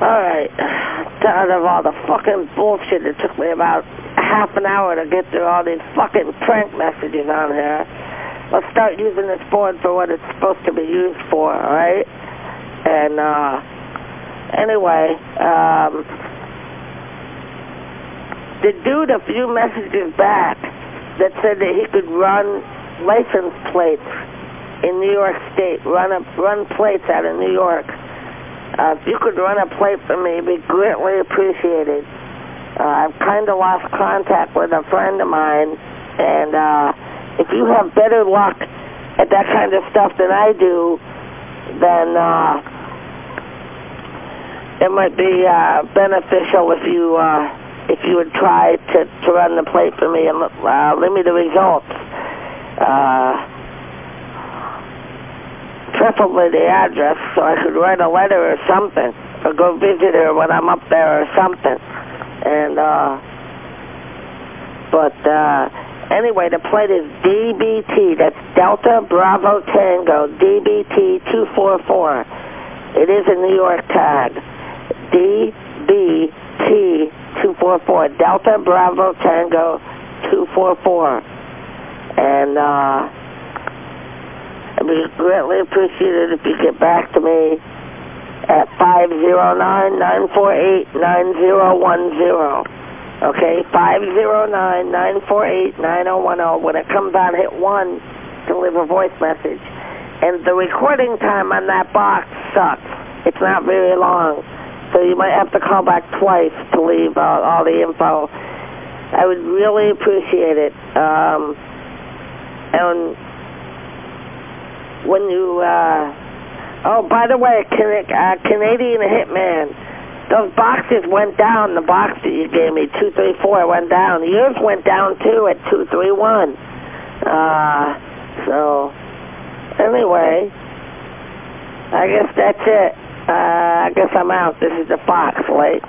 Alright, tired of all the fucking bullshit. It took me about half an hour to get through all these fucking prank messages on here. Let's start using this board for what it's supposed to be used for, alright? And, uh, anyway, um, the dude a few messages back that said that he could run license plates in New York State, run, a, run plates out of New York. Uh, if you could run a plate for me, it'd be greatly appreciated. Uh, I've kind of lost contact with a friend of mine, and uh, if you have better luck at that kind of stuff than I do, then uh, it might be uh, beneficial if you uh, if you would try to, to run the plate for me and uh, leave me the results. Uh, preferably the address so I could write a letter or something, or go visit her when I'm up there or something. And, uh, but, uh, anyway, the plate is DBT. That's Delta Bravo Tango, DBT 244. It is a New York tag. DBT 244. Delta Bravo Tango 244. And, uh, I'd be greatly appreciated if you get back to me at 509-948-9010. Okay, 509-948-9010. When it comes on, hit 1 to leave a voice message. And the recording time on that box sucks. It's not very long. So you might have to call back twice to leave all the info. I would really appreciate it. Um, and when you, uh, oh, by the way, Can uh, Canadian Hitman, those boxes went down. The box that you gave me, 234, went down. Yours went down, too, at 231. Uh, so, anyway, I guess that's it. Uh, I guess I'm out. This is the Fox, late.